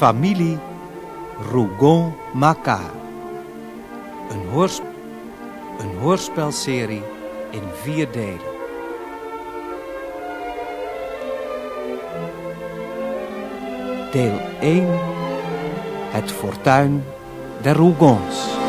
Familie Rougon-Macquart. Een, een hoorspelserie in vier delen. Deel 1. Het fortuin der Rougons.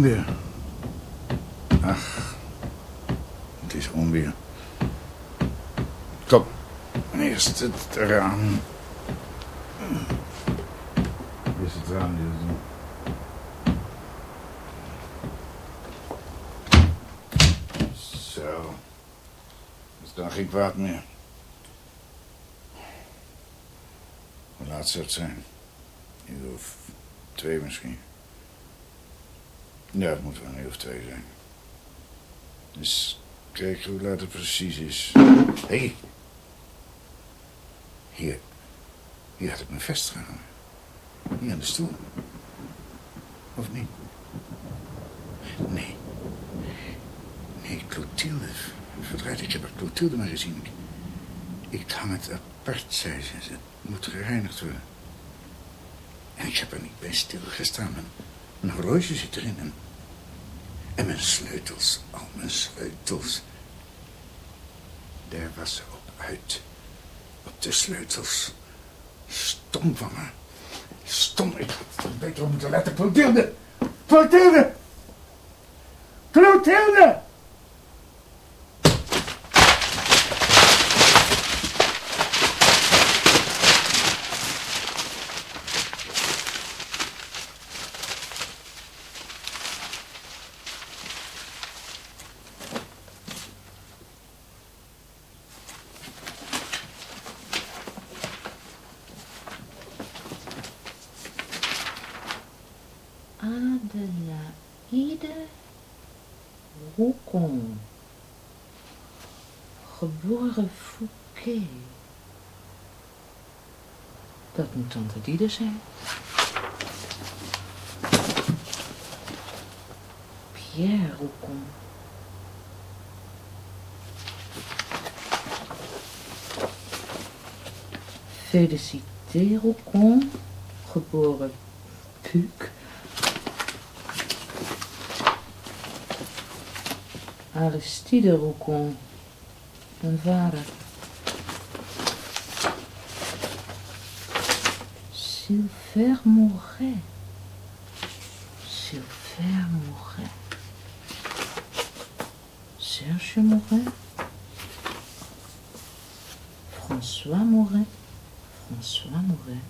Onweer. Ach, het is onweer. Kom, eerst het raam. Eerst het raam dicht doen. Zo. Dat is dan geen kwaad meer. Hoe laat zou het zijn? Uur of twee misschien. Ja, het moet wel een of twee zijn. Dus kijk hoe laat het precies is. Hé. Hey. Hier. Hier had ik mijn vest gehangen. Hier aan de stoel. Of niet? Nee. Nee, Clotilde. Verdraaid, ik heb er Clotilde maar gezien. Ik, ik hang het apart, zei ze. Het moet gereinigd worden. En ik heb er niet bij stilgestaan. Mijn horloge zit erin. En, mijn sleutels, al mijn sleutels. Daar was ze op uit. Op de sleutels. Stom van me. Stom, ik had beter op moeten letten. Clotilde! Clotilde! Clotilde! Adelaide Roucon. Geboren Fouquet. Dat moet tante Diede zijn. Pierre Roucon. Félicité Roucon. Geboren Puc. Aristide Roucon, mijn vader. Sylvain Mouret. Sylvain Mouret. Serge Mouret. François Mouret. François Mouret.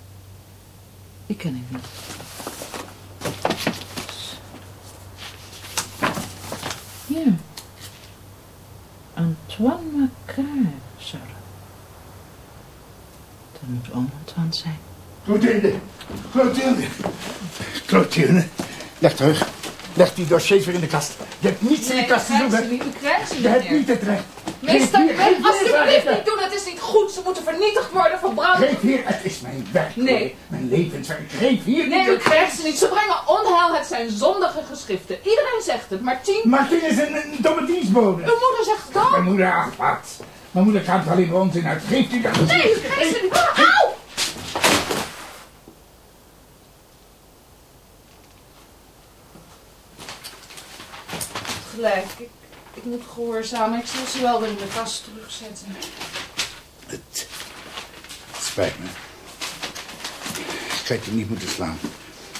Die ken ik. Antoine zou dat. Moet oom Antoine zijn. Clotilde. Clotilde. Leg terug. Leg die dossiers weer in de kast. Je hebt niets in de kast te doen. niet, u krijgt ze Je hebt niet het recht. Meester, Geef geef hier, alsjeblieft niet doen, het is niet goed. Ze moeten vernietigd worden, verbrand. Geef hier, het is mijn werk. Nee. Mijn levenswerk. Geef hier. Nee, die u krijgt ze niet. Ze brengen onheil. Het zijn zondige geschriften. Iedereen zegt het. Martien, Martin is een, een domme dienstbode. uw moeder zegt Mijn dan. moeder, wat. Mijn moeder gaat alleen onzin uit. Geeft u dat Nee, u krijgt ze niet. Auw! Gelijk. Ik, moet gehoorzamen. Ik zal ze wel weer in de kast terugzetten. Het, het spijt me. Ik had je niet moeten slaan.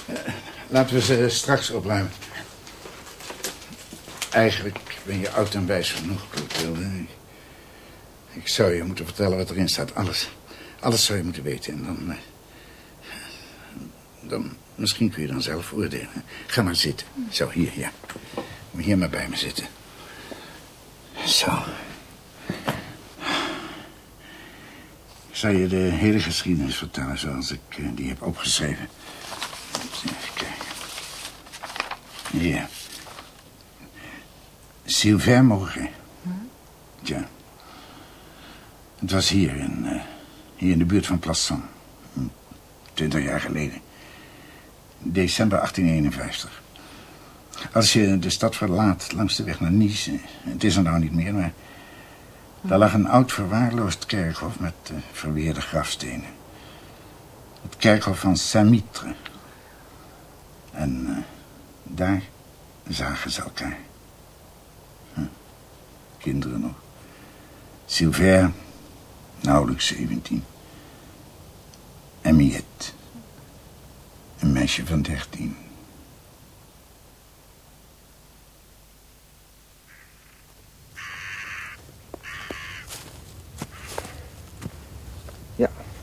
Eh, laten we ze straks opruimen. Eigenlijk ben je oud en wijs genoeg, Clotilde. Ik, ik zou je moeten vertellen wat erin staat. Alles. Alles zou je moeten weten. En dan... eh, dan misschien kun je dan zelf oordelen. Ga maar zitten. Zo, hier, ja. Kom hier maar bij me zitten. Zo. Ik zal je de hele geschiedenis vertellen zoals ik eh, die heb opgeschreven. Even kijken. Hier. Sylvain Morgen. Tja. Het was hier in, eh, hier in de buurt van Plassan. Hm, Twintig jaar geleden. December 1851. Als je de stad verlaat langs de weg naar Nice... Het is er nou niet meer, maar... Daar lag een oud verwaarloosd kerkhof met eh, verweerde grafstenen. Het kerkhof van Saint-Mitre. En eh, daar zagen ze elkaar. Hm. Kinderen nog. Sylvain, nauwelijks 17. En Miette, een meisje van 13.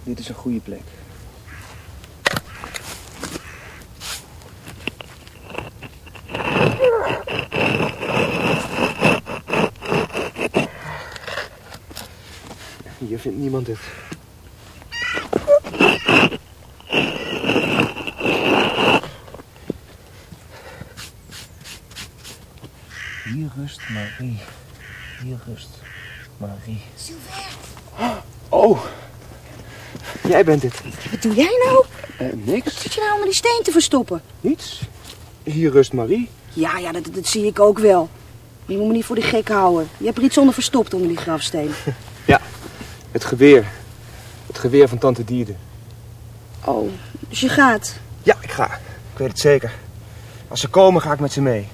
Dit is een goede plek. Hier vindt niemand het. Hier rust Marie. Hier rust Marie. Sylvain, Oh, jij bent het. wat doe jij nou? Eh, niks, Zit je nou onder die steen te verstoppen? niets. Hier rust Marie. Ja, ja, dat, dat zie ik ook wel. Je moet me niet voor de gek houden. Je hebt er iets onder verstopt onder die grafsteen. Ja, het geweer. Het geweer van tante Diede. Oh, dus je gaat. Ja, ik ga. Ik weet het zeker. Als ze komen, ga ik met ze mee.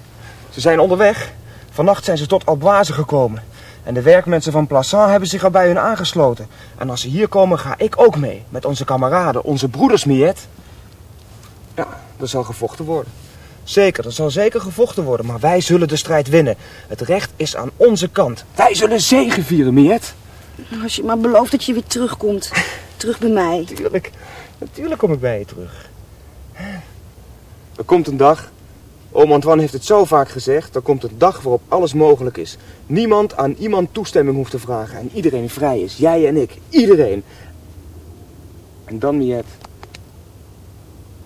Ze zijn onderweg. Vannacht zijn ze tot Alboise gekomen. En de werkmensen van Plassan hebben zich al bij hun aangesloten. En als ze hier komen, ga ik ook mee. Met onze kameraden, onze broeders, Miet. Ja, er zal gevochten worden. Zeker, er zal zeker gevochten worden. Maar wij zullen de strijd winnen. Het recht is aan onze kant. Wij zullen zegevieren, Miet. Als je maar belooft dat je weer terugkomt. Terug bij mij. Natuurlijk, natuurlijk kom ik bij je terug. Er komt een dag, oom Antoine heeft het zo vaak gezegd, er komt een dag waarop alles mogelijk is. Niemand aan iemand toestemming hoeft te vragen en iedereen vrij is. Jij en ik, iedereen. En dan, Miet,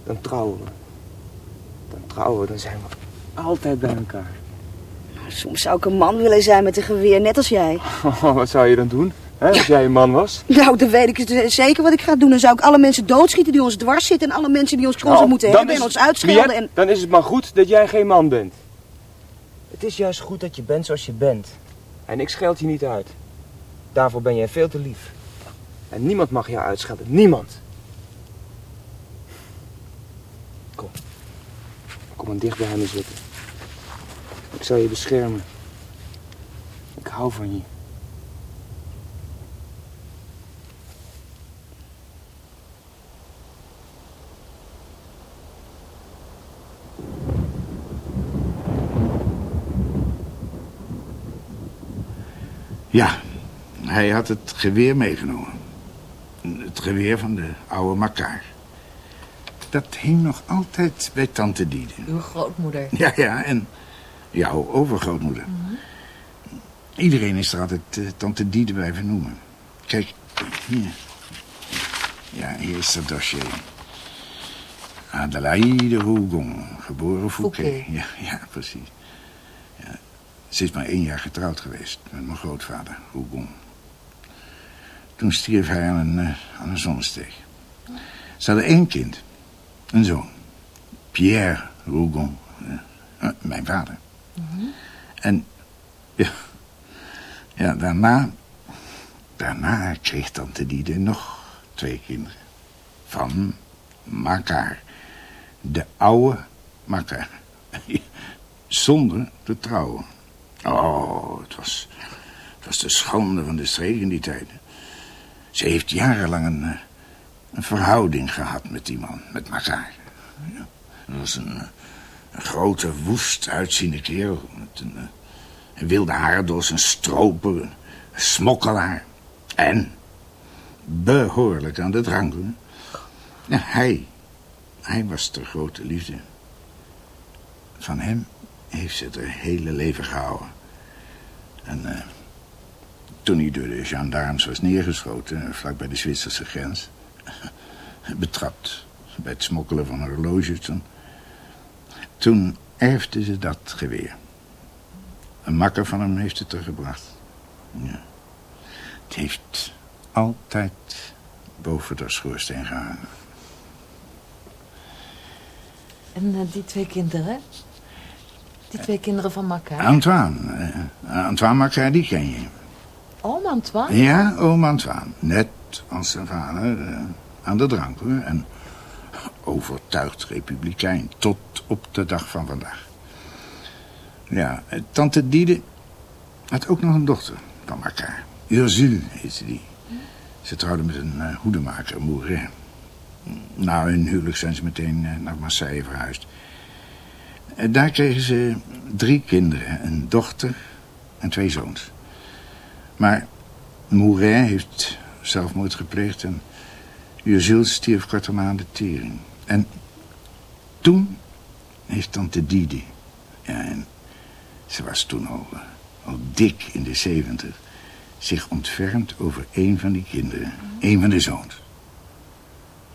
dan trouwen we. Dan trouwen we, dan zijn we altijd bij elkaar. Soms zou ik een man willen zijn met een geweer, net als jij. wat zou je dan doen, hè, als jij een man was? Nou, dan weet ik het zeker wat ik ga doen. Dan zou ik alle mensen doodschieten die ons dwars zitten... en alle mensen die ons gewoon Nou, moeten hebben en ons uitschelden. En... Dan is het maar goed dat jij geen man bent. Het is juist goed dat je bent zoals je bent. En ik scheld je niet uit. Daarvoor ben jij veel te lief. En niemand mag jou uitschelden. Niemand. Kom. Kom maar dicht bij me zitten. Ik zal je beschermen. Ik hou van je. Ja, hij had het geweer meegenomen. Het geweer van de oude Makaar. Dat hing nog altijd bij tante Diede. Uw grootmoeder. Ja, ja, en jouw overgrootmoeder. Iedereen is er altijd eh, tante Diede bij vernoemen. Kijk, hier. Ja, hier is het dossier. Adelaide Rougon, geboren Fouquet. Fouquet. Ja, ja, precies. Ze is maar één jaar getrouwd geweest met mijn grootvader, Rougon. Toen stierf hij aan een, eh, aan een zonnesteek. Ze hadden één kind, een zoon. Pierre Rougon, ja, eh, mijn vader. En ja, ja, daarna, daarna kreeg tante Diede nog twee kinderen. Van Makar. De oude Makar. Zonder te trouwen. Oh, het was, het was de schande van de streek in die tijden. Ze heeft jarenlang een, eh, een verhouding gehad met die man, met Makar. Ja, dat was een, eh, een grote, woest uitziende kerel. Met een, eh, een wilde haardos, een stroper, een smokkelaar. En behoorlijk aan de drank. Ja, hij, hij was de grote liefde. Van hem heeft ze het haar hele leven gehouden. En eh, toen hij door de gendarmes was neergeschoten, eh, vlak bij de Zwitserse grens, betrapt bij het smokkelen van een horloge, toen, toen erfde ze dat geweer. Een makker van hem heeft het teruggebracht. Ja. Het heeft altijd boven de schoorsteen gehangen. En eh, die twee kinderen? Twee kinderen van Makka. Antoine, eh, Antoine Macquart, die ken je. Oom Antoine? Ja, oom Antoine. Net als zijn vader eh, aan de drank, hoor. En overtuigd republikein tot op de dag van vandaag. Ja, eh, tante Diede had ook nog een dochter van elkaar. Ursule heette die. Ze trouwde met een eh, hoedemaker, Mouret. Na hun huwelijk zijn ze meteen eh, naar Marseille verhuisd. Eh, Daar kregen ze drie kinderen. Een dochter en twee zoons. Maar Mouret heeft zelfmoord gepleegd en Ursule stierf kort aan de tering. En toen heeft tante Didi, ja, en ze was toen al, eh, al dik in de zeventig, zich ontfermd over een van die kinderen, een van de zoons.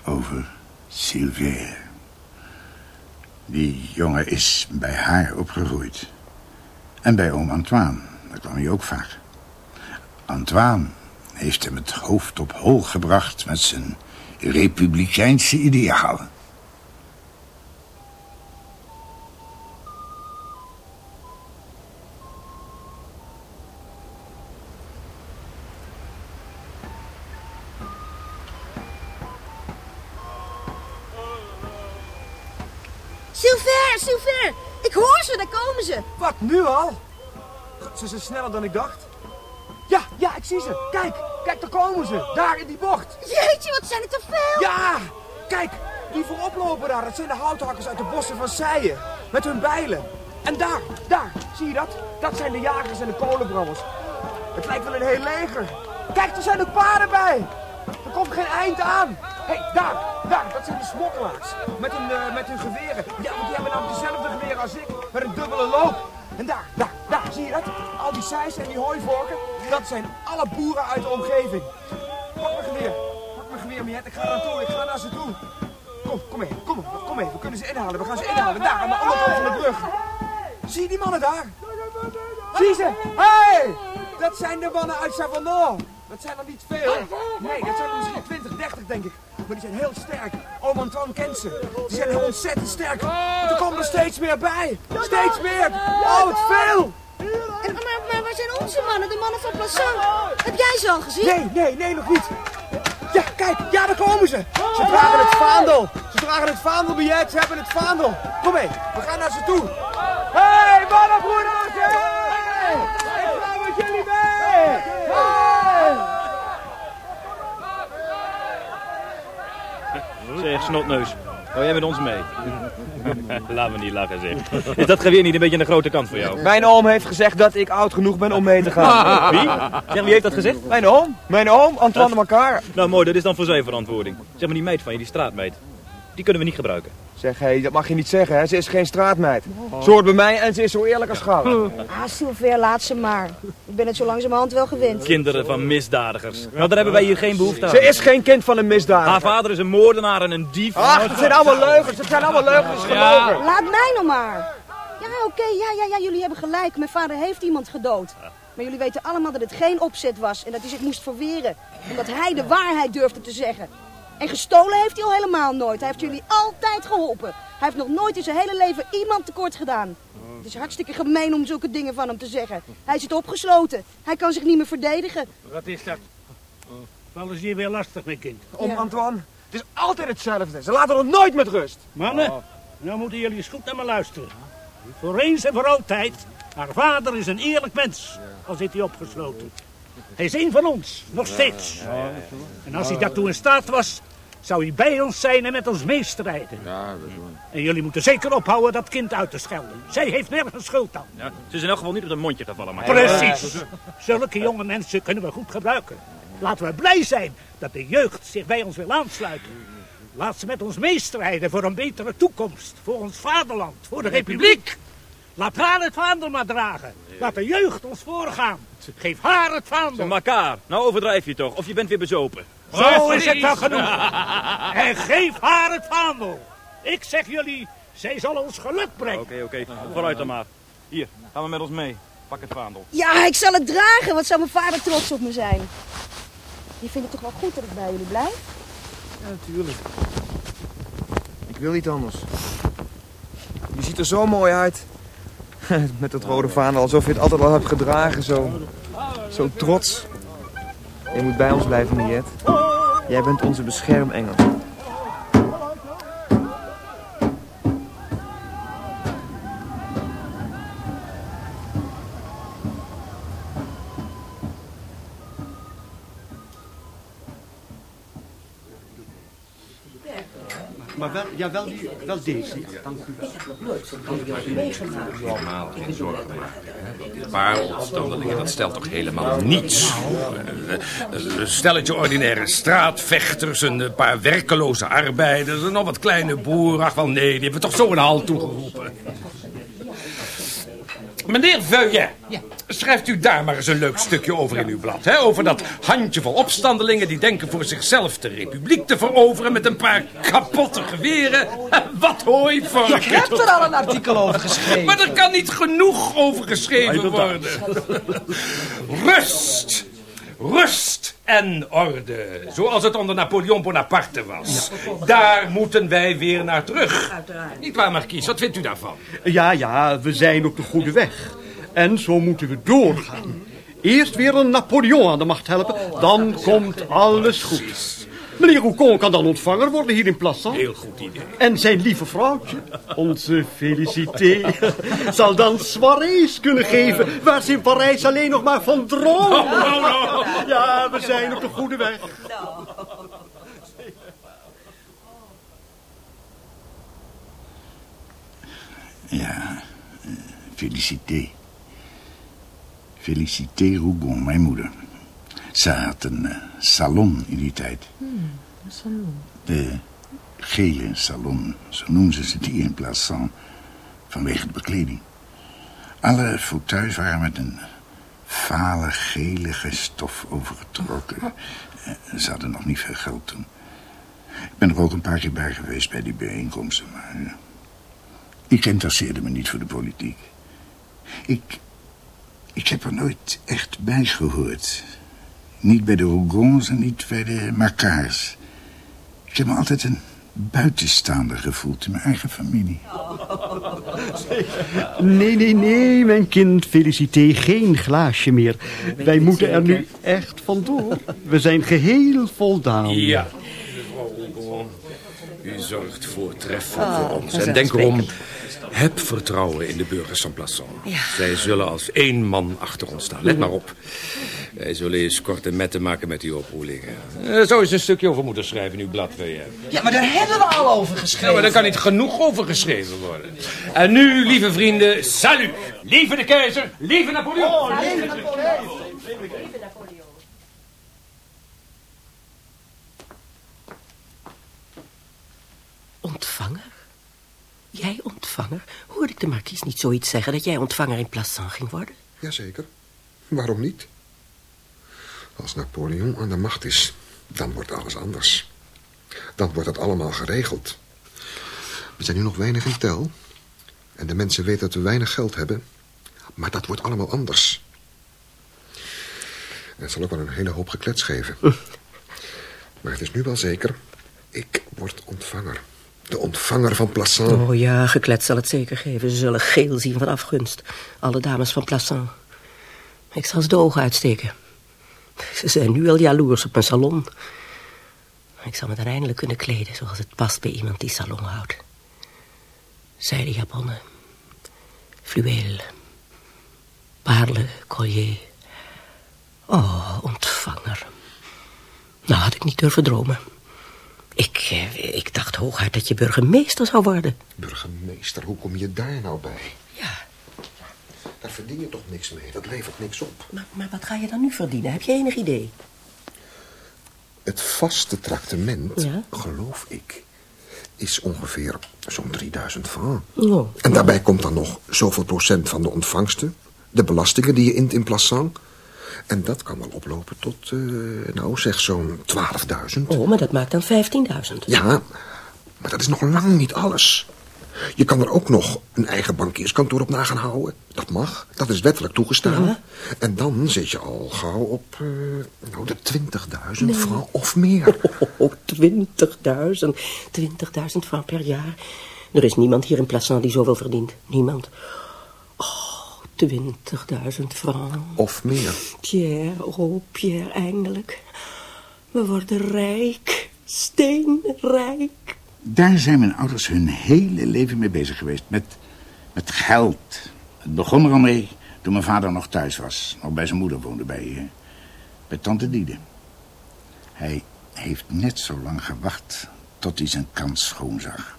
Over Sylvain. Die jongen is bij haar opgegroeid. En bij oom Antoine, daar kwam hij ook vaak. Antoine heeft hem het hoofd op hol gebracht met zijn republikeinse idealen. Nu al? Ze zijn sneller dan ik dacht. Ja, ja, ik zie ze. Kijk, kijk, daar komen ze. Daar in die bocht. Jeetje, wat zijn er te veel? Ja, kijk, die voorop lopen daar. Dat zijn de houthakkers uit de bossen van Seijen. Met hun bijlen. En daar, daar, zie je dat? Dat zijn de jagers en de kolenbrouwers. Het lijkt wel een heel leger. Kijk, er zijn ook paarden bij. Er komt geen eind aan. Hé, hey, daar, daar, dat zijn de smokkelaars. Met hun, eh, met hun geweren. Ja, want die hebben namelijk dezelfde geweren als ik. Met een dubbele loop. En daar, daar, daar, zie je dat? Al die seis en die hooivorken. Dat zijn alle boeren uit de omgeving. Pak mijn geweer. Pak mijn geweer, Miet. Ik ga naartoe. Ik ga naar ze toe. Kom, kom mee. Kom, kom mee. We kunnen ze inhalen. We gaan ze inhalen. Daar, aan de andere kant van de brug. Zie je die mannen daar? Zie ze? Hey! Dat zijn de mannen uit Savonneau. Dat zijn er niet veel. Nee, dat zijn er misschien 20, 30 denk ik. Maar die zijn heel sterk. Oom Antoine kent ze. Die zijn heel ontzettend sterk. Er komen er steeds meer bij. Steeds meer. Oh, wat veel. En, maar, maar waar zijn onze mannen, de mannen van Plassans? Heb jij ze al gezien? Nee, nee, nee, nog niet. Ja, kijk, ja, daar komen ze. Ze dragen het vaandel. Ze dragen het vaandelbiljet, ze hebben het vaandel. Kom mee, we gaan naar ze toe. Hé, hey, mannenbroeders! Hey! Ik ga met jullie mee! Hey! Zeg, snotneus. Hou jij met ons mee? Laat me niet lachen, zeg. Is dat geweer niet een beetje aan de grote kant voor jou? Mijn oom heeft gezegd dat ik oud genoeg ben om mee te gaan. Wie? Zeg, wie heeft dat gezegd? Mijn oom? Mijn oom, Antoine Macquart. Nou mooi, dat is dan voor zijn verantwoording. Zeg maar die meid van je, die straatmeid. Die kunnen we niet gebruiken. Zeg, hé, dat mag je niet zeggen, hè. Ze is geen straatmeid. Ze hoort bij mij en ze is zo eerlijk als goud. Ah, Sylvia, laat ze maar. Ik ben het zo langzamerhand wel gewend. Kinderen van misdadigers. Nou, daar hebben wij hier geen behoefte aan. Ze is geen kind van een misdaad. Haar vader is een moordenaar en een dief. Ach, het zijn allemaal leugens. Het zijn allemaal leugens. Ja. gelogen. Laat mij nou maar. Ja, oké, ja, ja, ja, jullie hebben gelijk. Mijn vader heeft iemand gedood. Maar jullie weten allemaal dat het geen opzet was en dat hij zich moest verweren. Omdat hij de waarheid durfde te zeggen. En gestolen heeft hij al helemaal nooit. Hij heeft jullie altijd geholpen. Hij heeft nog nooit in zijn hele leven iemand tekort gedaan. Het is hartstikke gemeen om zulke dingen van hem te zeggen. Hij zit opgesloten. Hij kan zich niet meer verdedigen. Wat is dat? Vallen ze hier weer lastig, mijn kind? Om Ja. Antoine. Het is altijd hetzelfde. Ze laten ons nooit met rust. Mannen, nou moeten jullie eens goed naar me luisteren. Voor eens en voor altijd. Haar vader is een eerlijk mens, al zit hij opgesloten. Hij is een van ons, nog steeds. En als hij daartoe in staat was, zou hij bij ons zijn en met ons meestrijden. En jullie moeten zeker ophouden dat kind uit te schelden. Zij heeft nergens schuld aan. Ja, ze is in elk geval niet op de mondje gevallen. Maar... Precies. Zulke jonge mensen kunnen we goed gebruiken. Laten we blij zijn dat de jeugd zich bij ons wil aansluiten. Laat ze met ons meestrijden voor een betere toekomst. Voor ons vaderland, voor de republiek. Laat haar het vaandel maar dragen. Laat de jeugd ons voorgaan. Geef haar het vaandel. Makaar, nou overdrijf je toch. Of je bent weer bezopen. Zo is het wel genoeg. En geef haar het vaandel. Ik zeg jullie, zij zal ons geluk brengen. Oké, oké. Vooruit dan maar. Hier, gaan we met ons mee. Pak het vaandel. Ja, ik zal het dragen. Wat zou mijn vader trots op me zijn. Je vindt het toch wel goed dat ik bij jullie blijf? Ja, natuurlijk. Ik wil niet anders. Je ziet er zo mooi uit. Met dat rode vaandel, alsof je het altijd al hebt gedragen. Zo, zo trots. Je moet bij ons blijven, Niet. Jij bent onze beschermengel. Ja, wel, die, wel deze. Ja, dank u wel. Normaal geen zorgen maken. dat stelt toch helemaal niets voor. Eh, eh, Een stelletje ordinaire straatvechters, een paar werkeloze arbeiders... en nog wat kleine boeren. Ach wel nee, die hebben toch zo een halt toegeroepen. Meneer Veuillet, schrijft u daar maar eens een leuk stukje over in uw blad. Hè? Over dat handjevol opstandelingen die denken voor zichzelf de republiek te veroveren... met een paar kapotte geweren. Wat hooi voor Je hebt er al een artikel over geschreven. maar er kan niet genoeg over geschreven worden. Rust. Rust en orde. Zoals het onder Napoleon Bonaparte was. Daar moeten wij weer naar terug. Niet waar, Marquise? Wat vindt u daarvan? Ja, ja, we zijn op de goede weg. En zo moeten we doorgaan. Eerst weer een Napoleon aan de macht helpen, dan komt alles goed. Meneer Roucon kan dan ontvanger worden hier in Plassans. Heel goed idee. En zijn lieve vrouwtje, onze Félicité, zal dan soirées kunnen geven... waar ze in Parijs alleen nog maar van dromen. Ja, we zijn op de goede weg. Ja, eh, Félicité. Félicité Rougon, mijn moeder. Ze had een eh, salon in die tijd. De gele salon, zo noemden ze die in Plassans, vanwege de bekleding. Alle fauteuils waren met een vale, gelige stof overgetrokken. Eh, Ze hadden nog niet veel geld toen. Ik ben er ook een paar keer bij geweest bij die bijeenkomsten, maar... eh, ik interesseerde me niet voor de politiek. Ik, ik heb er nooit echt bij gehoord. Niet bij de Rougons en niet bij de Macars. Ik heb me altijd een buitenstaander gevoeld in mijn eigen familie. Nee, nee, nee, mijn kind, Félicité, geen glaasje meer. Wij moeten er nu echt vandoor. We zijn geheel voldaan. Ja, mevrouw Rougon. U zorgt voortreffelijk voor ons. En denk erom, heb vertrouwen in de burgers van Plassans. Zij zullen als één man achter ons staan. Let maar op. Wij zullen eens korte metten maken met die oproelingen. Er zou eens een stukje over moeten schrijven in uw blad, wil je. Ja, maar daar hebben we al over Ja, geschreven. maar daar kan niet genoeg over geschreven worden. En nu, lieve vrienden, salut. Lieve de keizer, lieve Napoleon. Ontvanger? Jij ontvanger? Hoorde ik de markies niet zoiets zeggen dat jij ontvanger in Plassans ging worden? Jazeker. Waarom niet? Als Napoleon aan de macht is, dan wordt alles anders. Dan wordt het allemaal geregeld. We zijn nu nog weinig in tel. En de mensen weten dat we weinig geld hebben. Maar dat wordt allemaal anders. En het zal ook wel een hele hoop geklets geven. Maar het is nu wel zeker. Ik word ontvanger. De ontvanger van Plassans. Oh ja, geklet zal het zeker geven. Ze zullen geel zien van afgunst. Alle dames van Plassans. Ik zal ze de ogen uitsteken. Ze zijn nu al jaloers op mijn salon. Ik zal me dan eindelijk kunnen kleden zoals het past bij iemand die salon houdt. Zijde japonnen, fluweel, parelen, collier. Oh, ontvanger. Nou, had ik niet durven dromen. Ik, eh, ik dacht hooguit dat je burgemeester zou worden. Burgemeester, hoe kom je daar nou bij? Ja. Daar verdien je toch niks mee, dat levert niks op. Maar, maar wat ga je dan nu verdienen? Heb je enig idee? Het vaste tractement, Ja? geloof ik, is ongeveer zo'n 3000 francs. Oh. En daarbij komt dan nog zoveel procent van de ontvangsten. De belastingen die je int in Plassans. En dat kan wel oplopen tot, eh, nou zeg, zo'n 12.000. Oh, maar dat maakt dan 15.000. Ja, maar dat is nog lang niet alles. Je kan er ook nog een eigen bankierskantoor op na gaan houden. Dat mag, dat is wettelijk toegestaan. Ja. En dan zit je al gauw op eh, nou, de 20.000 Nee. francs of meer. Oh, 20.000. 20.000 francs per jaar. Er is niemand hier in Plassans die zoveel verdient. Niemand. Oh, 20.000 francs. Of meer. Pierre, oh Pierre, eindelijk. We worden rijk. Steenrijk. Daar zijn mijn ouders hun hele leven mee bezig geweest. Met, met geld. Het begon er al mee toen mijn vader nog thuis was. Nog bij zijn moeder woonde, bij, eh, bij tante Diede. Hij heeft net zo lang gewacht tot hij zijn kans schoon zag.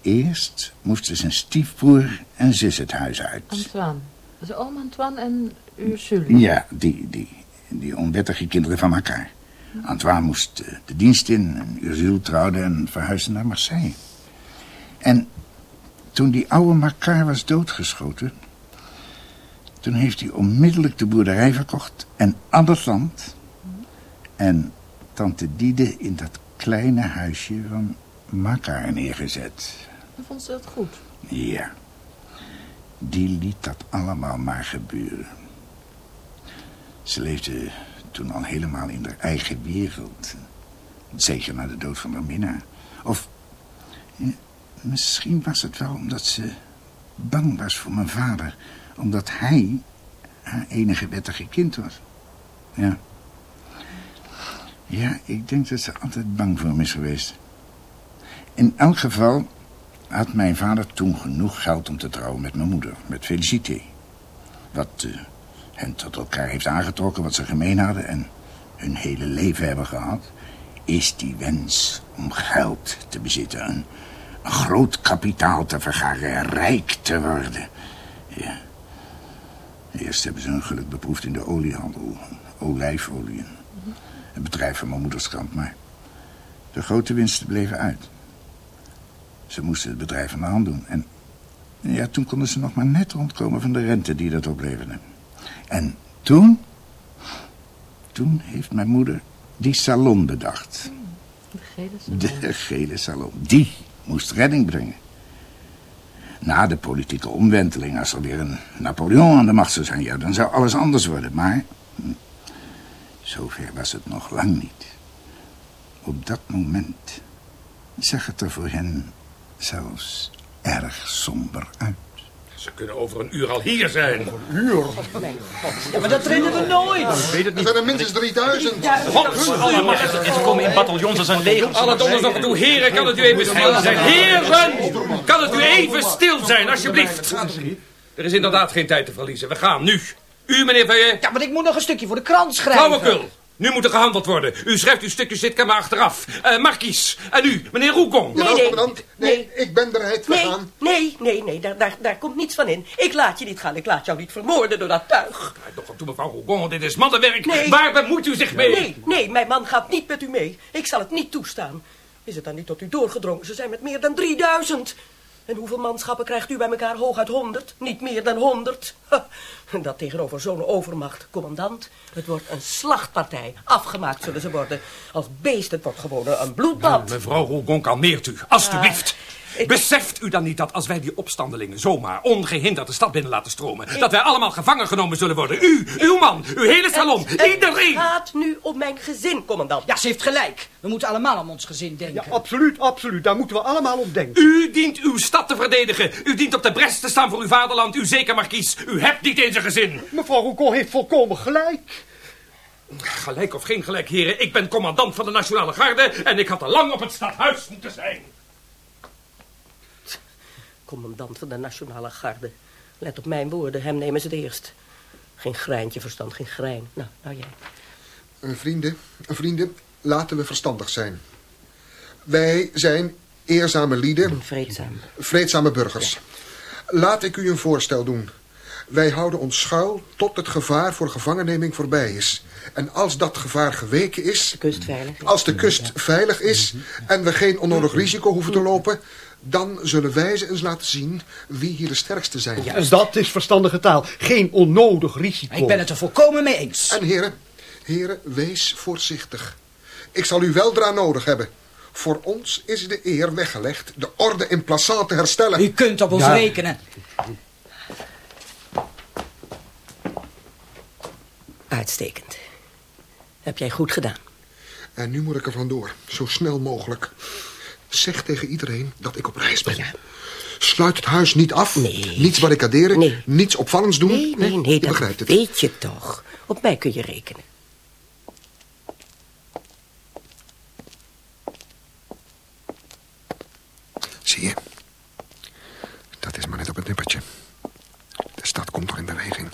Eerst moesten zijn stiefbroer en zus het huis uit. Antoine. Is oom Antoine en Ursule. Ja, die, die, die onwettige kinderen van elkaar. Antoine moest eh, de dienst in en Ursule trouwde en verhuisde naar Marseille. En toen die oude Macquart was doodgeschoten... toen heeft hij onmiddellijk de boerderij verkocht en al het land... en tante Diede in dat kleine huisje van Macquart neergezet. Dan vond ze dat goed. Ja, die liet dat allemaal maar gebeuren. Ze leefde toen al helemaal in haar eigen wereld. Zeker na de dood van haar minnaar. Of misschien was het wel omdat ze bang was voor mijn vader. Omdat hij haar enige wettige kind was. Ja. Ja, ik denk dat ze altijd bang voor hem is geweest. In elk geval had mijn vader toen genoeg geld om te trouwen met mijn moeder, met Felicité. Wat eh, hen tot elkaar heeft aangetrokken, wat ze gemeen hadden en hun hele leven hebben gehad, is die wens om geld te bezitten, een, groot kapitaal te vergaren en rijk te worden. Eerst hebben ze hun geluk beproefd in de oliehandel, olijfolie, een bedrijf van mijn moeders kant, maar de grote winsten bleven uit. Ze moesten het bedrijf aan de hand doen. En ja, toen konden ze nog maar net rondkomen van de rente die dat opleverde. En toen... Toen heeft mijn moeder die salon bedacht. De gele salon. De gele salon. Die moest redding brengen. Na de politieke omwenteling, als er weer een Napoleon aan de macht zou zijn... ja, dan zou alles anders worden. Maar hm, zover was het nog lang niet. Op dat moment zag het er voor hen zelfs erg somber uit. Ze kunnen over een uur al hier zijn. Een uur? Ja, maar dat trainen we nooit. weet het Er zijn er minstens 3000. God, allemaal. Ze komen in bataljons als een leger. Alle donders nog toe. Heren, kan het u even stil zijn? Heren, kan het u even stil zijn, alsjeblieft? Er is inderdaad geen tijd te verliezen. We gaan nu. U, meneer Veillet? Ja, maar ik moet nog een stukje voor de krant schrijven. Flauwekul. Nu moet er gehandeld worden. U schrijft uw stukjes zitkamer achteraf. Uh, Markies, en u, meneer Roegon. Nee, nee, nee, ik ben eruit gegaan. Nee, nee, nee, nee daar, daar, daar komt niets van in. Ik laat je niet gaan. Ik laat jou niet vermoorden door dat tuig. Nog wat toe, mevrouw Rougon, Dit is mannenwerk. Nee. Waar bemoeit u zich mee? Nee, nee, mijn man gaat niet met u mee. Ik zal het niet toestaan. Is het dan niet tot u doorgedrongen? Ze zijn met meer dan 3000. En hoeveel manschappen krijgt u bij elkaar? Hooguit 100? Niet meer dan 100. dat tegenover zo'n overmacht, commandant. Het wordt een slachtpartij. Afgemaakt zullen ze worden. Als beest, het wordt gewoon een bloedbad. Mevrouw Rougon, kalmeert u, alstublieft. Beseft u dan niet dat als wij die opstandelingen zomaar ongehinderd de stad binnen laten stromen... dat wij allemaal gevangen genomen zullen worden? U, uw man, uw hele salon, Het iedereen! gaat nu om mijn gezin, commandant. Ja, ze heeft gelijk. We moeten allemaal aan ons gezin denken. Ja, absoluut, absoluut. Daar moeten we allemaal op denken. U dient uw stad te verdedigen. U dient op de bres te staan voor uw vaderland, uw zeker markies. U hebt niet in zijn gezin. Mevrouw Rougon heeft volkomen gelijk. Gelijk of geen gelijk, heren. Ik ben commandant van de Nationale Garde... en ik had al lang op het stadhuis moeten zijn. Commandant van de Nationale Garde. Let op mijn woorden, hem nemen ze het eerst. Geen greintje verstand, geen grein. Nou, nou jij. Eh, Vrienden, eh, vrienden, laten we verstandig zijn. Wij zijn eerzame lieden, Vreedzaam. vreedzame burgers. Laat ik u een voorstel doen. Wij houden ons schuil tot het gevaar voor gevangenneming voorbij is. En als dat gevaar geweken is... De kust veilig. Als de kust veilig is en we geen onnodig risico hoeven te lopen... dan zullen wij ze eens laten zien wie hier de sterkste zijn. En dat is verstandige taal. Geen onnodig risico. Ik ben het er volkomen mee eens. En heren, heren, wees voorzichtig. Ik zal u weldra nodig hebben. Voor ons is de eer weggelegd de orde in Plassans te herstellen. U kunt op ons Ja. rekenen. Uitstekend. Heb jij goed gedaan. En nu moet ik er vandoor, zo snel mogelijk. Zeg tegen iedereen dat ik op reis ben. Sluit het huis niet af. Niets barricaderen. Niets opvallends doen. Nee, nee, nee, Je dat begrijpt het. weet je toch. Op mij kun je rekenen. Zie je? Dat is maar net op het nippertje. De stad komt toch in beweging.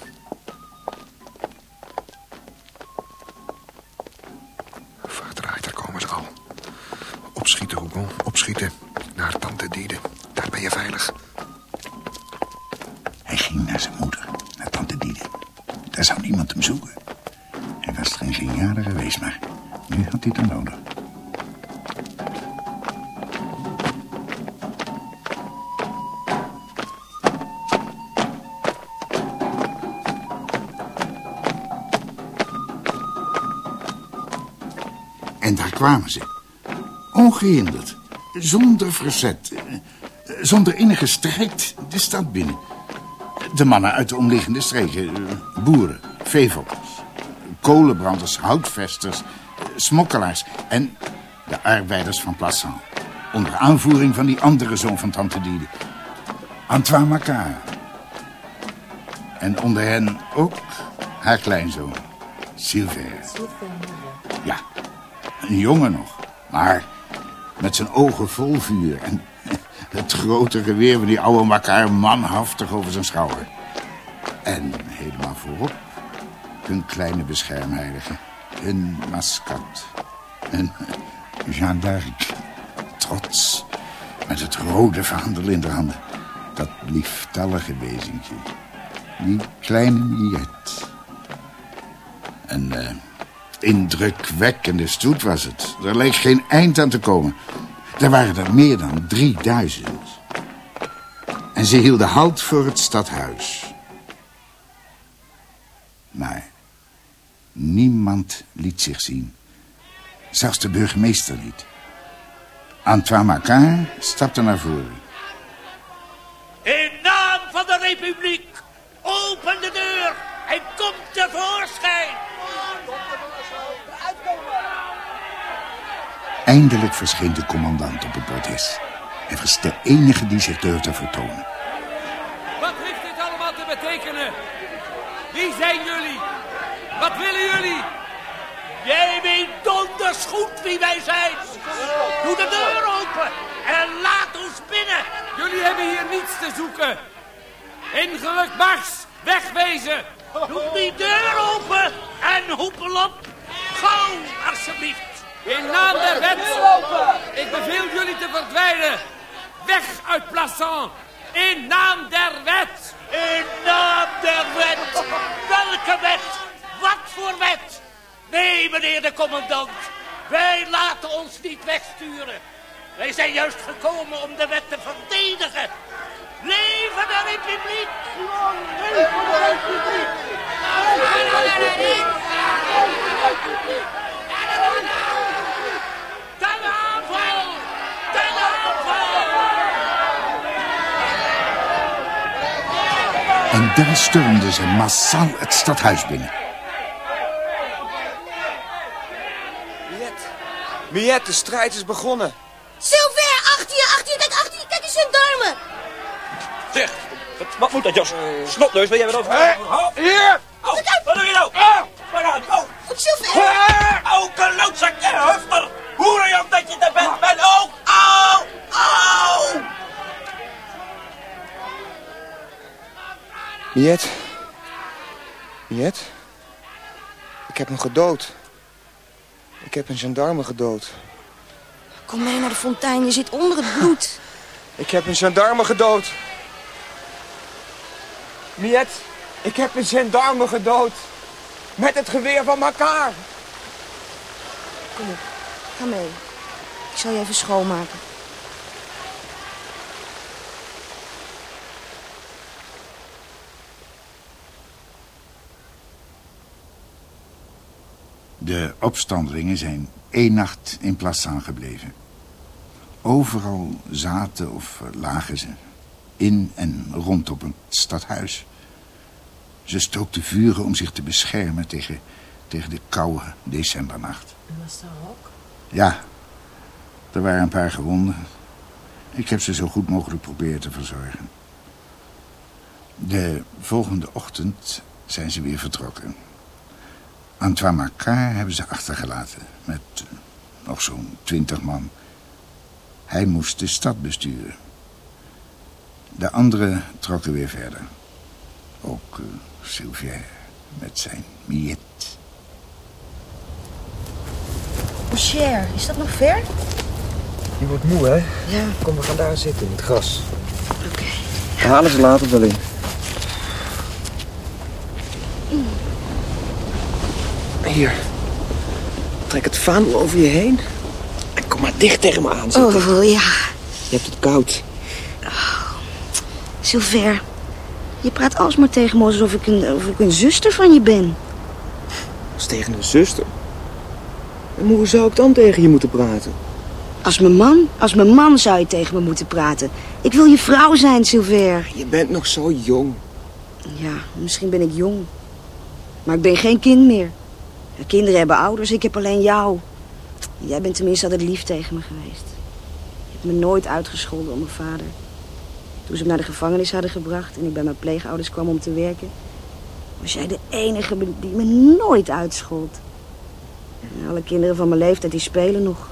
Verdraaid, daar komen ze al. Opschieten, Naar tante Diede. Daar ben je veilig. Hij ging naar zijn moeder, naar tante Diede. Daar zou niemand hem zoeken. Hij was er een geniale geweest, maar nu had hij het er nodig. En daar kwamen ze. Ongehinderd, zonder verzet, eh, zonder enige strijd de stad binnen. De mannen uit de omliggende streken, eh, boeren, veefokkers, kolenbranders, houtvesters, eh, smokkelaars en de arbeiders van Plassans. Onder aanvoering van die andere zoon van tante Diede, Antoine Macquart. En onder hen ook haar kleinzoon, Sylvain. Ja, een jongen nog, maar met zijn ogen vol vuur... en het grote geweer van die oude Macquart manhaftig over zijn schouder. En helemaal voorop hun kleine beschermheilige, hun mascat, een Jeanne d'Arc. Trots, met het rode vaandel in de handen. Dat lieftallige wezentje, die kleine Miette. Een eh, indrukwekkende stoet was het. Er leek geen eind aan te komen. Er waren er meer dan 3000. En ze hielden halt voor het stadhuis. Maar niemand liet zich zien. Zelfs de burgemeester niet. Antoine Macquart stapte naar voren. In naam van de republiek, open de deur en kom tevoorschijn. Eindelijk verscheen de commandant op het bordes. Hij was de enige die zich durfde vertonen. Wat heeft dit allemaal te betekenen? Wie zijn jullie? Wat willen jullie? Jij weet donders goed wie wij zijn. Doe de deur open en laat ons binnen. Jullie hebben hier niets te zoeken. Ingelukt mars, wegwezen. Doe die deur open en hoepel op. Gauw, alsjeblieft. In naam der wet. Ik beveel jullie te verdwijnen. Weg uit Plassans. In naam der wet. In naam der wet. Welke wet? Wat voor wet? Nee, meneer de commandant. Wij laten ons niet wegsturen. Wij zijn juist gekomen om de wet te verdedigen. Leven de republiek! Leven de republiek! Ten En dan stormden ze massaal het stadhuis binnen. Miet, Miet, de strijd is begonnen. Sylvain, achter je, achter je, kijk achter je, kijk eens gendarmen. Zeg, wat, wat moet dat, Jos? Snotneus, ben jij wat over? Hier! Oh, wat doe je Miet. Miet. Ik heb hem gedood. Ik heb een gendarme gedood. Kom mee naar de fontein, je zit onder het bloed. Ik heb een gendarme gedood. Miet, ik heb een gendarme gedood. Met het geweer van elkaar. Kom op, ga mee. Ik zal je even schoonmaken. De opstandelingen zijn één nacht in Plassans gebleven. Overal zaten of lagen ze. In en rondom het stadhuis. Ze stookten vuren om zich te beschermen tegen, tegen de koude decembernacht. En was daar ook? Ja, er waren een paar gewonden. Ik heb ze zo goed mogelijk proberen te verzorgen. De volgende ochtend zijn ze weer vertrokken. Antoine Macquart hebben ze achtergelaten met eh, nog zo'n twintig man. Hij moest de stad besturen. De anderen trokken weer verder. Ook uh, Sylvain met zijn miet. Cher, is dat nog ver? Je wordt moe, hè? Ja. Kom, we gaan daar zitten in het gras. Oké. We halen ze later wel in. Hier. Trek het vaandel over je heen. En kom maar dicht tegen me aan zitten. Oh, ja. Je hebt het koud. Sylvain, je praat alsmaar tegen me alsof ik een, of ik een zuster van je ben. Als tegen een zuster. En hoe zou ik dan tegen je moeten praten? Als mijn man, als mijn man zou je tegen me moeten praten. Ik wil je vrouw zijn, Sylvain. Je bent nog zo jong. Ja, misschien ben ik jong. Maar ik ben geen kind meer. Kinderen hebben ouders, ik heb alleen jou. Jij bent tenminste altijd lief tegen me geweest. Je hebt me nooit uitgescholden om mijn vader. Toen ze hem naar de gevangenis hadden gebracht en ik bij mijn pleegouders kwam om te werken... was jij de enige die me nooit uitschold. Alle kinderen van mijn leeftijd die spelen nog.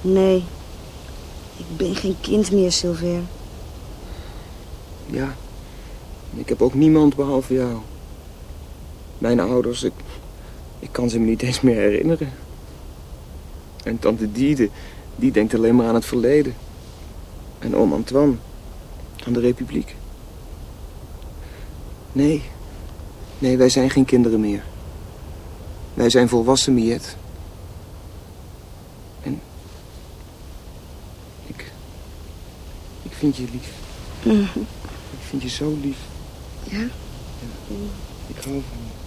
Nee, ik ben geen kind meer, Sylvain. Ja. Ik heb ook niemand behalve jou. Mijn ouders, ik, ik kan ze me niet eens meer herinneren. En tante Diede, die denkt alleen maar aan het verleden. En oom Antoine, aan de republiek. Nee, nee, wij zijn geen kinderen meer. Wij zijn volwassen, Miet. En ik, ik vind je lief. Mhm. Ik vind je zo lief. Ja? Ik hou van je.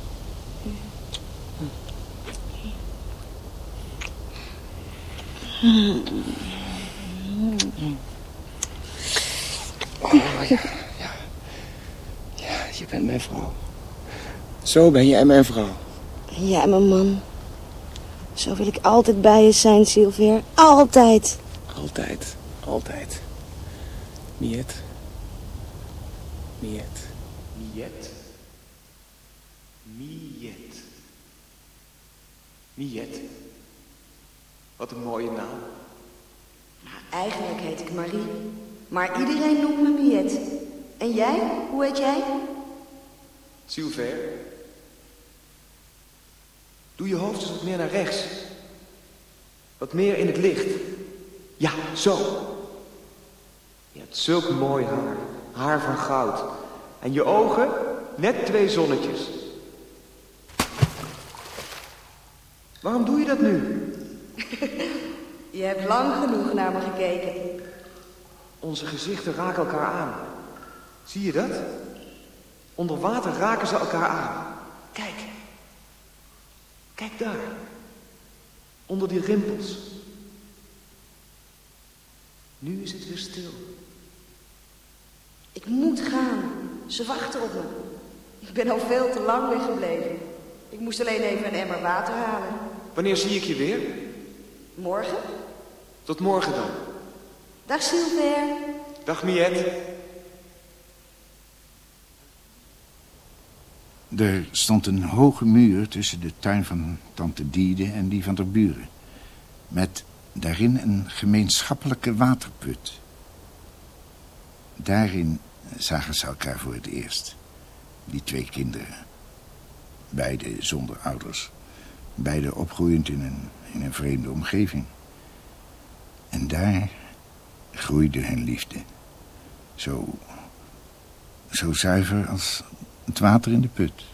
Oh, ja, ja. Ja, je bent mijn vrouw. Zo ben jij mijn vrouw. Ja, mijn man. Zo wil ik altijd bij je zijn, Sylvain. Altijd. Altijd, altijd. Miet. Miet. Miet. Miet. Miet. Wat een mooie naam. Eigenlijk heet ik Marie. Maar iedereen noemt me Miet. En jij? Hoe heet jij? Sylvain. Doe je hoofd eens wat meer naar rechts. Wat meer in het licht. Ja, zo. Je hebt zulk mooi haar. Haar van goud. En je ogen, net twee zonnetjes. Waarom doe je dat nu? Je hebt lang genoeg naar me gekeken. Onze gezichten raken elkaar aan. Zie je dat? Onder water raken ze elkaar aan. Kijk. Kijk daar. Onder die rimpels. Nu is het weer stil. Ik moet gaan. Ze wachten op me. Ik ben al veel te lang weggebleven. Ik moest alleen even een emmer water halen. Wanneer zie ik je weer? Morgen? Tot morgen dan. Dag Sylvain. Dag Miet. Er stond een hoge muur tussen de tuin van tante Diede en die van de buren. Met daarin een gemeenschappelijke waterput. Daarin zagen ze elkaar voor het eerst. Die twee kinderen. Beide zonder ouders. Beide opgroeiend in een, in een vreemde omgeving. En daar groeide hun liefde. Zo, zo zuiver als het water in de put.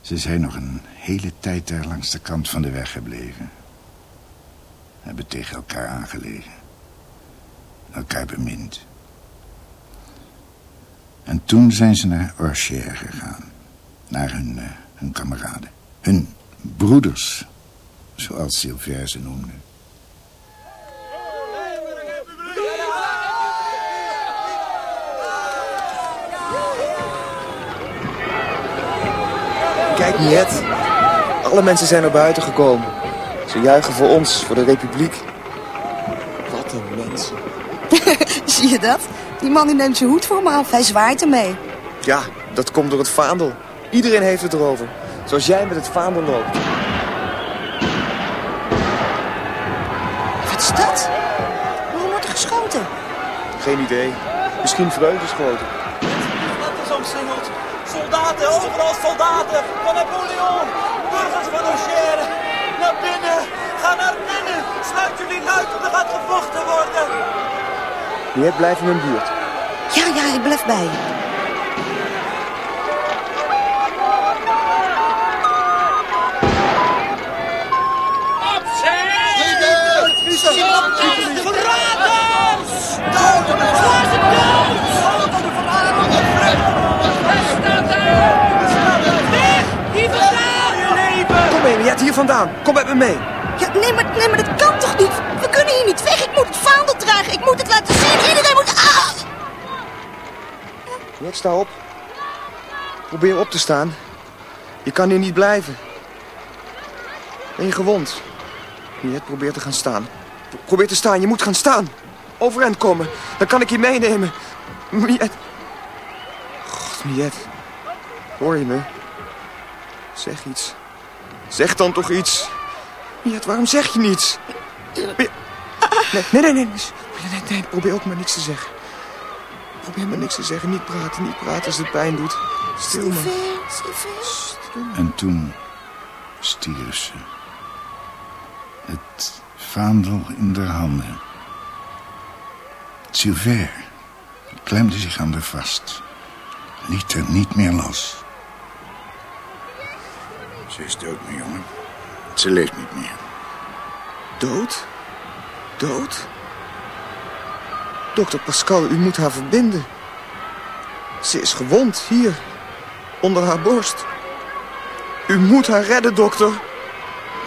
Ze zijn nog een hele tijd daar langs de kant van de weg gebleven. Hebben tegen elkaar aangelegen. Elkaar bemind. En toen zijn ze naar Orchère gegaan. Naar hun, uh, hun kameraden. Hun broeders, zoals Sylvain ze noemde. Kijk, Niet. Alle mensen zijn naar buiten gekomen. Ze juichen voor ons, voor de republiek. Wat een mensen. Zie je dat? Die man die neemt zijn hoed voor me af. Hij zwaait ermee. Ja, dat komt door het vaandel. Iedereen heeft het erover. Zoals jij met het vaandel loopt. Wat is dat? Waarom wordt er geschoten? Geen idee. Misschien vreugdeschoten. Het is omsingeld. Soldaten, overal soldaten van Napoleon. Burgers van Auxerre. Naar binnen. Ga naar binnen. Sluit jullie luid, want er gaat gevochten worden. Jij blijft in mijn buurt. Ja, ja, ik blijf bij je. Vandaan. Kom met me mee. Ja, nee maar, nee, maar dat kan toch niet? We kunnen hier niet weg. Ik moet het vaandel dragen. Ik moet het laten zien. Iedereen moet... Ah! Miet, sta op. Probeer op te staan. Je kan hier niet blijven. Ben je gewond? Miet, probeer te gaan staan. Pro- Probeer te staan, je moet gaan staan. Overeind komen, dan kan ik je meenemen. Miet. God, Miet. Hoor je me? Zeg iets. Zeg dan toch iets. Miet, waarom zeg je niets? Nee, nee, nee, nee. Nee, nee, nee, probeer ook maar niks te zeggen. Probeer maar niks te zeggen. Niet praten, niet praten als het pijn doet. Stil maar. En toen stierf ze. Het vaandel in de handen. Sylvain klemde zich aan haar vast. Liet er niet meer los. Ze is dood, mijn jongen. Ze leeft niet meer. Dood? Dood? Dokter Pascal, u moet haar verbinden. Ze is gewond, hier. Onder haar borst. U moet haar redden, dokter.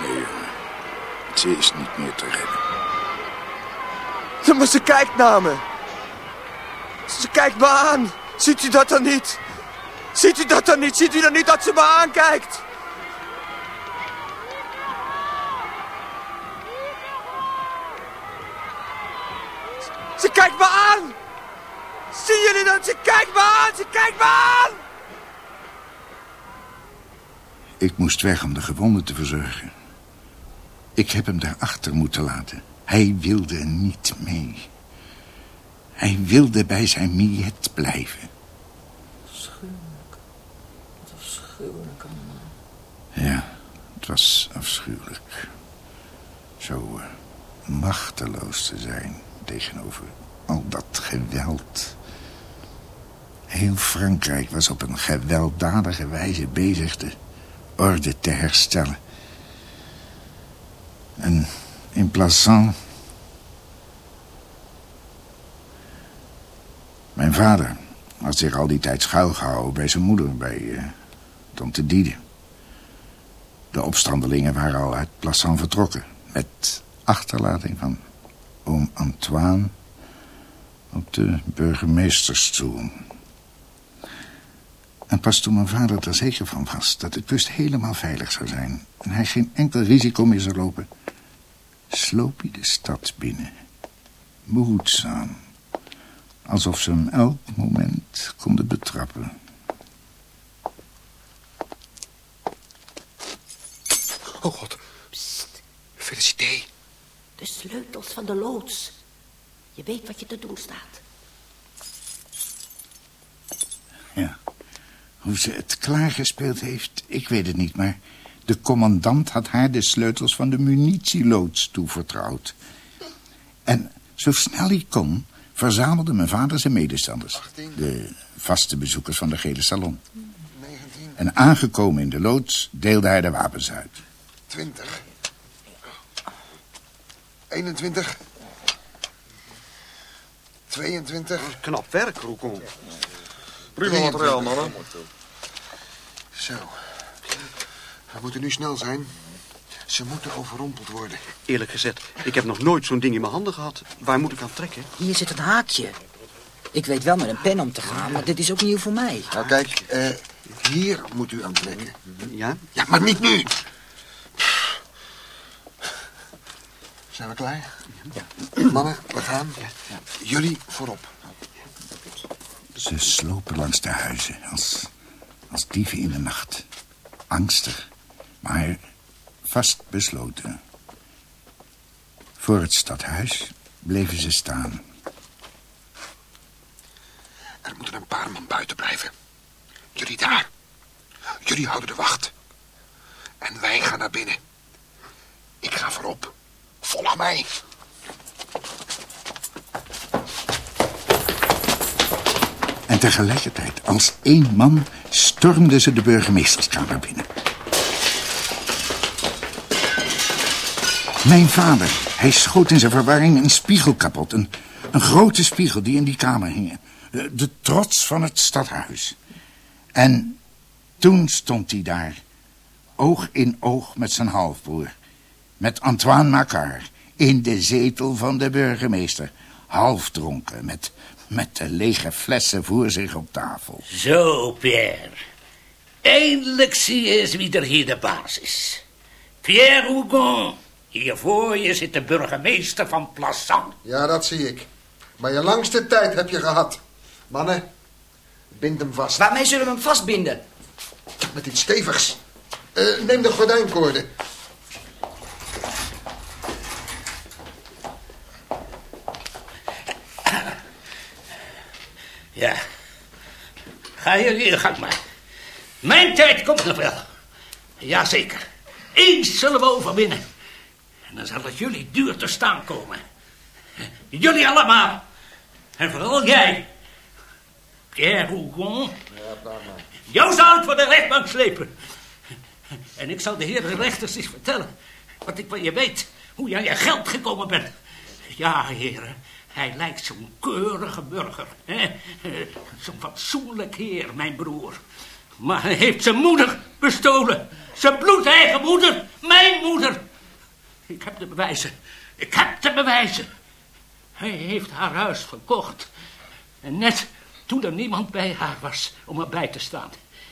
Nee, jongen. Ze is niet meer te redden. Ja, maar ze kijkt naar me. Ze kijkt me aan. Ziet u dat dan niet? Ziet u dat dan niet? Ziet u dan niet dat ze me aankijkt? Ze kijkt me aan! Zien jullie dat? Ze kijkt me aan! Ze kijkt me aan! Ik moest weg om de gewonden te verzorgen. Ik heb hem daarachter moeten laten. Hij wilde niet mee. Hij wilde bij zijn Miet blijven. Afschuwelijk. Wat afschuwelijk allemaal. Ja, het was afschuwelijk. Zo eh, machteloos te zijn tegenover al dat geweld. Heel Frankrijk was op een gewelddadige wijze bezig de orde te herstellen. En In Plassans. Mijn vader had zich al die tijd schuilgehouden bij zijn moeder, bij eh, tante Diede. De opstandelingen waren al uit Plassans vertrokken. Met achterlating van oom Antoine op de burgemeestersstoel. En pas toen mijn vader er zeker van was dat de kust helemaal veilig zou zijn... en hij geen enkel risico meer zou lopen... sloop hij de stad binnen. Behoedzaam. Alsof ze hem elk moment konden betrappen. Oh god. Felicité. De sleutels van de loods. Je weet wat je te doen staat. Ja. Hoe ze het klaargespeeld heeft, ik weet het niet, maar... de commandant had haar de sleutels van de munitieloods toevertrouwd. En zo snel hij kon, verzamelde mijn vader zijn medestanders. De vaste bezoekers van de gele salon. En aangekomen in de loods deelde hij de wapens uit. 20. 21. 22. Knap werk, Roekon. Prima materiaal, mannen. Zo. We moeten nu snel zijn. Ze moeten overrompeld worden. Eerlijk gezegd, ik heb nog nooit zo'n ding in mijn handen gehad. Waar moet ik aan trekken? Hier zit een haakje. Ik weet wel met een pen om te gaan, maar dit is ook nieuw voor mij. Nou kijk, eh, hier moet u aan trekken. Ja? Ja, maar niet nu. Zijn we klaar? Ja. Mannen, we gaan. Jullie voorop. Ze slopen langs de huizen als, als dieven in de nacht. Angstig, maar vastbesloten. Voor het stadhuis bleven ze staan. Er moeten een paar man buiten blijven. Jullie daar. Jullie houden de wacht. En wij gaan naar binnen. Ik ga voorop. Volg mij. En tegelijkertijd, als één man, stormden ze de burgemeesterskamer binnen. Mijn vader, hij schoot in zijn verwarring een spiegel kapot. Een, grote spiegel die in die kamer hing. De trots van het stadhuis. En toen stond hij daar, oog in oog met zijn halfbroer. Met Antoine Macquart, in de zetel van de burgemeester. Half dronken, met, met de lege flessen voor zich op tafel. Zo, Pierre. Eindelijk zie je eens wie er hier de baas is. Pierre Hougon. Hier voor je zit de burgemeester van Plassans. Ja, dat zie ik. Maar je langste tijd heb je gehad. Mannen, bind hem vast. Waarmee zullen we hem vastbinden? Met iets stevigs. Eh, neem de gordijnkoorden. Ja. Ga jullie je gang maar. Mijn tijd komt nog wel. Jazeker. Eens zullen we overwinnen. En dan zal het jullie duur te staan komen. Jullie allemaal. En vooral jij. Pierre Hougon. Jou zal ik voor de rechtbank slepen. En ik zal de heren rechters eens vertellen. Wat ik van je weet. Hoe je aan je geld gekomen bent. Ja, heren. Hij lijkt zo'n keurige burger. Zo'n fatsoenlijk heer, mijn broer. Maar hij heeft zijn moeder bestolen. Zijn bloedeigen moeder. Mijn moeder. Ik heb de bewijzen. Ik heb de bewijzen. Hij heeft haar huis verkocht. En net toen er niemand bij haar was om erbij te staan.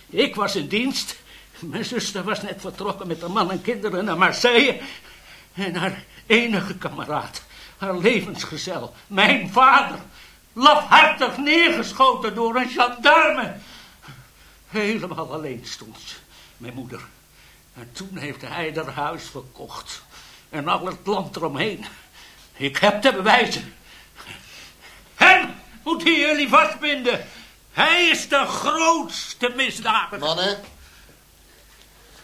Ik was in dienst. Mijn zuster was net vertrokken met haar man en kinderen naar Marseille. En haar enige kameraad, haar levensgezel, mijn vader, lafhartig neergeschoten door een gendarme. Helemaal alleen stond ze, mijn moeder. En toen heeft hij haar huis verkocht. En al het land eromheen. Ik heb de bewijzen. Hem moeten jullie vastbinden. Hij is de grootste misdadiger. Mannen,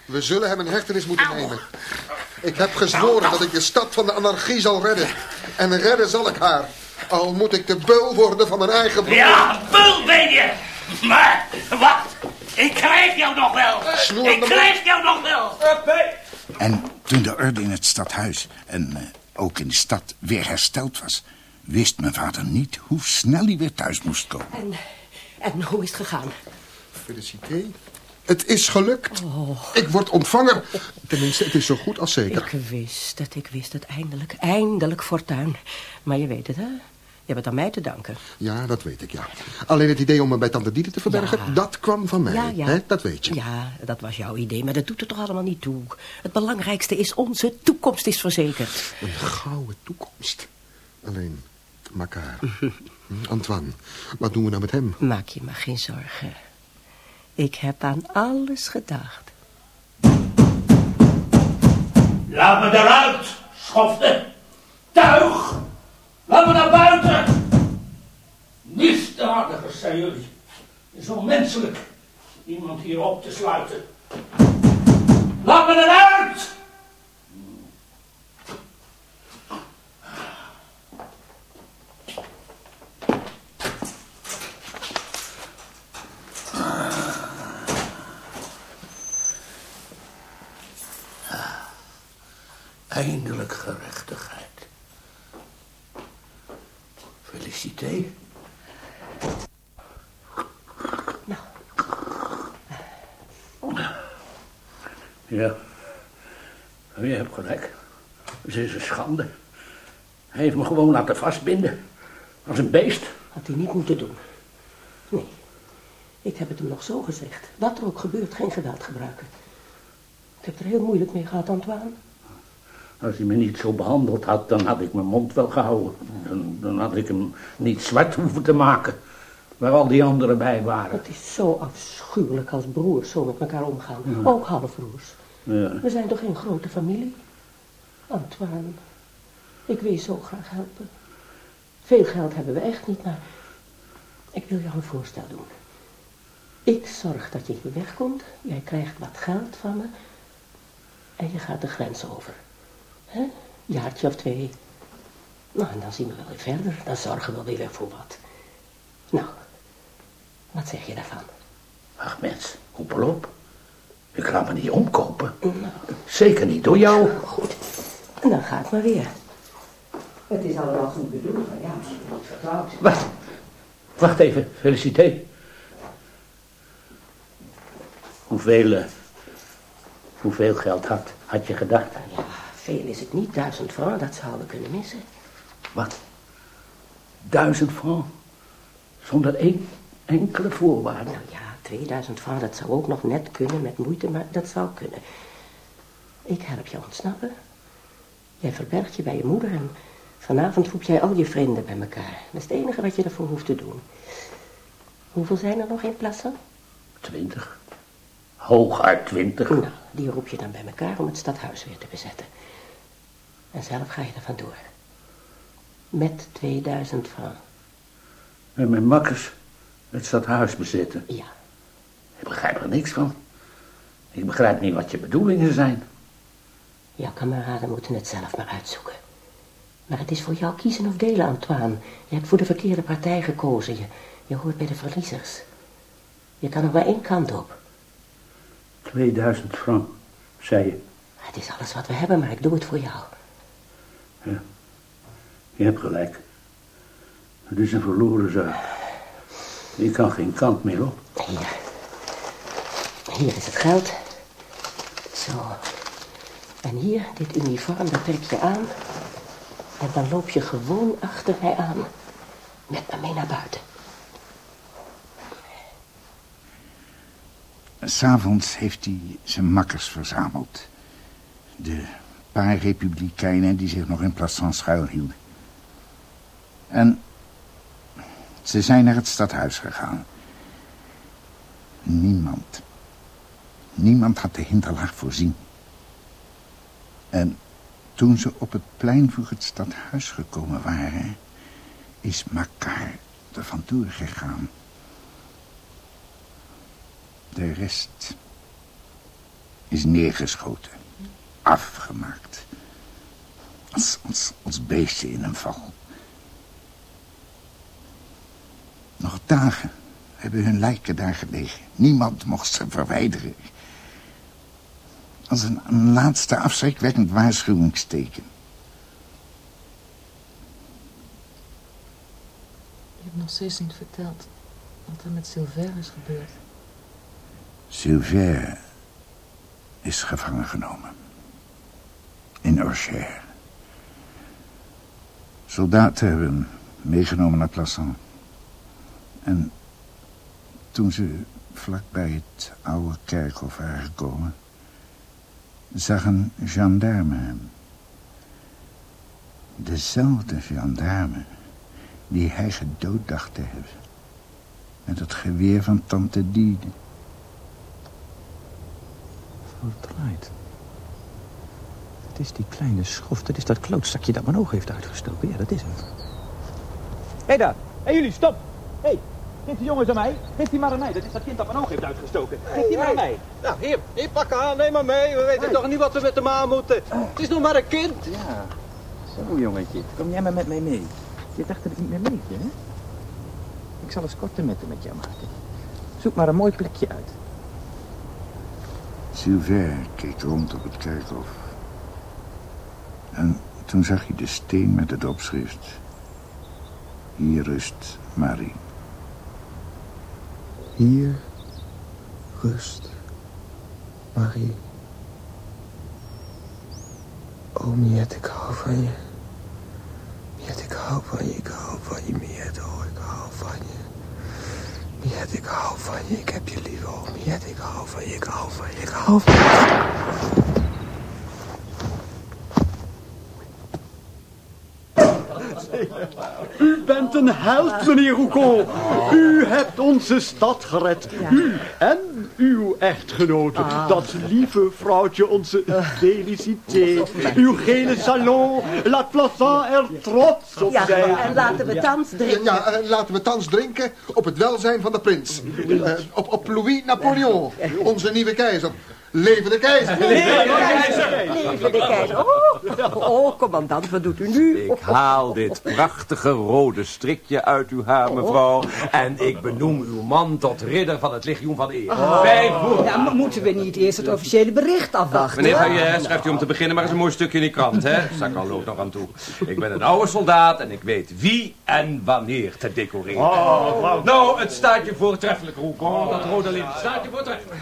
we zullen hem in hechtenis moeten nemen. Ik heb gezworen dat ik de stad van de anarchie zal redden. En redden zal ik haar. Al moet ik de beul worden van mijn eigen broer. Ja, bul ben je. Maar, wacht. Ik krijg jou nog wel. Snoer Ik krijg jou nog wel. En toen de orde in het stadhuis een eh, ook in de stad weer hersteld was... wist mijn vader niet hoe snel hij weer thuis moest komen. En, en hoe is het gegaan? Felicité. Het is gelukt. Ik word ontvanger. Tenminste, het is zo goed als zeker. Ik wist het, ik wist het. Eindelijk, eindelijk fortuin. Maar je weet het, hè? Je hebt het aan mij te danken. Ja, dat weet ik, ja. Alleen het idee om me bij tante Diede te verbergen, dat kwam van mij. Ja, ja. Hè? Dat weet je. Ja, dat was jouw idee, maar dat doet er toch allemaal niet toe. Het belangrijkste is, onze toekomst is verzekerd. Een gouden toekomst. Alleen, Makar. Hm, Antoine, wat doen we nou met hem? Maak je maar geen zorgen. Ik heb aan alles gedacht. Laat me eruit, schofte. Tuig. Laat me naar buiten. Niets te zijn jullie. Het is onmenselijk iemand hier op te sluiten. Laat me eruit. Eindelijk gerechtigheid. Felicité. Ja, je hebt gelijk. Het is een schande. Hij heeft me gewoon laten vastbinden. Als een beest. Had hij niet moeten doen. Nee, ik heb het hem nog zo gezegd. Wat er ook gebeurt, geen geweld gebruiken. Ik heb er heel moeilijk mee gehad, Antoine. Als hij me niet zo behandeld had, dan had ik mijn mond wel gehouden. Dan, dan had ik hem niet zwart hoeven te maken. Waar al die anderen bij waren. Het is zo afschuwelijk als broers zo met elkaar omgaan. Ja. Ook halfbroers. Ja. We zijn toch geen grote familie? Antoine, ik wil je zo graag helpen. Veel geld hebben we echt niet, maar ik wil jou een voorstel doen. Ik zorg dat je hier wegkomt. Jij krijgt wat geld van me. En je gaat de grens over. Hè? Jaartje of twee. Nou, en dan zien we wel weer verder. Dan zorgen we wel weer voor wat. Nou, wat zeg je daarvan? Ach mens, hoepel op. Ik laat me niet omkopen. Zeker niet door jou. Goed. En dan ga ik maar weer. Het is allemaal goed bedoeld, maar ja, niet vertrouwt. Wacht. Wacht even, Felicité. Hoeveel, eh, hoeveel geld had, had je gedacht? Ja, veel is het niet. Duizend francs, dat zouden we kunnen missen. Wat? Duizend francs? Zonder één enkele voorwaarde? Nou ja, 2000 francs, dat zou ook nog net kunnen met moeite, maar dat zou kunnen. Ik help je ontsnappen. Jij verbergt je bij je moeder en vanavond roep jij al je vrienden bij elkaar. Dat is het enige wat je ervoor hoeft te doen. Hoeveel zijn er nog in Plassen? Twintig. Hooguit twintig. Nou, die roep je dan bij elkaar om het stadhuis weer te bezetten. En zelf ga je er vandoor. Met 2000 francs. En mijn makkers het stadhuis bezitten. Ja. Ik begrijp er niks van. Ik begrijp niet wat je bedoelingen zijn. Jouw kameraden moeten het zelf maar uitzoeken. Maar het is voor jou kiezen of delen, Antoine. Je hebt voor de verkeerde partij gekozen. Je, je hoort bij de verliezers. Je kan er maar één kant op. 2000 francs, zei je. Het is alles wat we hebben, maar ik doe het voor jou. Ja. Je hebt gelijk. Het is een verloren zaak. Je kan geen kant meer op. Hier. Hier is het geld. Zo. En hier, dit uniform, dat trek je aan. En dan loop je gewoon achter mij aan. Met me mee naar buiten. S'avonds heeft hij zijn makkers verzameld. De paar republikeinen die zich nog in Plassans schuilhielden. En ze zijn naar het stadhuis gegaan. Niemand. Niemand had de hinterlaag voorzien. En toen ze op het plein voor het stadhuis gekomen waren... is Makar er vandoor gegaan. De rest is neergeschoten afgemaakt. Als, als, als beestje in een val. Nog dagen hebben hun lijken daar gelegen. Niemand mocht ze verwijderen. Als een, een laatste afschrikwekkend waarschuwingsteken. Je hebt nog steeds niet verteld wat er met Sylvain is gebeurd. Silver is gevangen genomen. In Orcher. Soldaten hebben meegenomen naar Plassans. En toen ze vlakbij het oude kerkhof waren gekomen... zag een gendarme hem. Dezelfde gendarme die hij gedood dacht te hebben. Met het geweer van tante Diede. Verdraaid. Het is die kleine schoft. Het is dat klootzakje dat mijn oog heeft uitgestoken. Ja, dat is hem. Hé hey daar. Hé hey, jullie, stop. Hé, hey, geef die jongens aan mij. Geef die maar aan mij. Dat is dat kind dat mijn oog heeft uitgestoken. Geef die maar aan mij. Nou, hier, hier, pak haar. Neem maar mee. We weten toch niet wat we met hem aan moeten. Het is nog maar een kind. Ja, zo jongetje. Kom jij maar met mij mee. Je dacht dat ik niet meer leefde, hè? Ik zal eens korte metten met jou maken. Zoek maar een mooi plekje uit. Silver keek rond op het kerkhof. En toen zag hij de steen met het opschrift. Hier rust Marie. Hier rust Marie. Oh, Miet, ik hou van je. Miet, ik hou van je, ik hou van je, Miet, oh, ik hou van je. Miet, ik hou van je, ik heb je lief, oh, Miet, ik hou van je, ik hou van je, ik hou van je. U bent een held, meneer Roucon. U hebt onze stad gered. U en uw echtgenote. Dat lieve vrouwtje, onze Félicité. Uw gele salon laat Plassans er trots op Ja, zijn. en laten we thans drinken. Ja, eh, laten we thans drinken op het welzijn van de prins. Eh, op, op Louis Napoleon, onze nieuwe keizer. Leven de keizer! Leven de keizer. Oh, oh, commandant, wat doet u nu? Ik haal dit prachtige rode strikje uit uw haar, mevrouw. En ik benoem uw man tot ridder van het legioen van eer. Vijf. Ja, maar moeten we niet eerst het officiële bericht afwachten? Meneer Van schrijft u om te beginnen maar eens een mooi stukje in die krant, hè? Sakal loopt nog aan toe. Ik ben een oude soldaat en ik weet wie en wanneer te decoreren. Oh, nou, het staat je voortreffelijk, Roekon. Dat rode lint staat je voortreffelijk.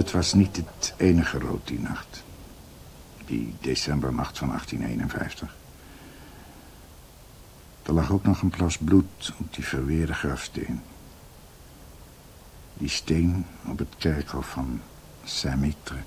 Het was niet het enige rood die nacht. Die decembernacht van 1851. Er lag ook nog een plas bloed op die verweerde grafsteen. Die steen op het kerkhof van Saint-Mitre.